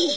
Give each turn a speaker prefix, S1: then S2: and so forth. S1: you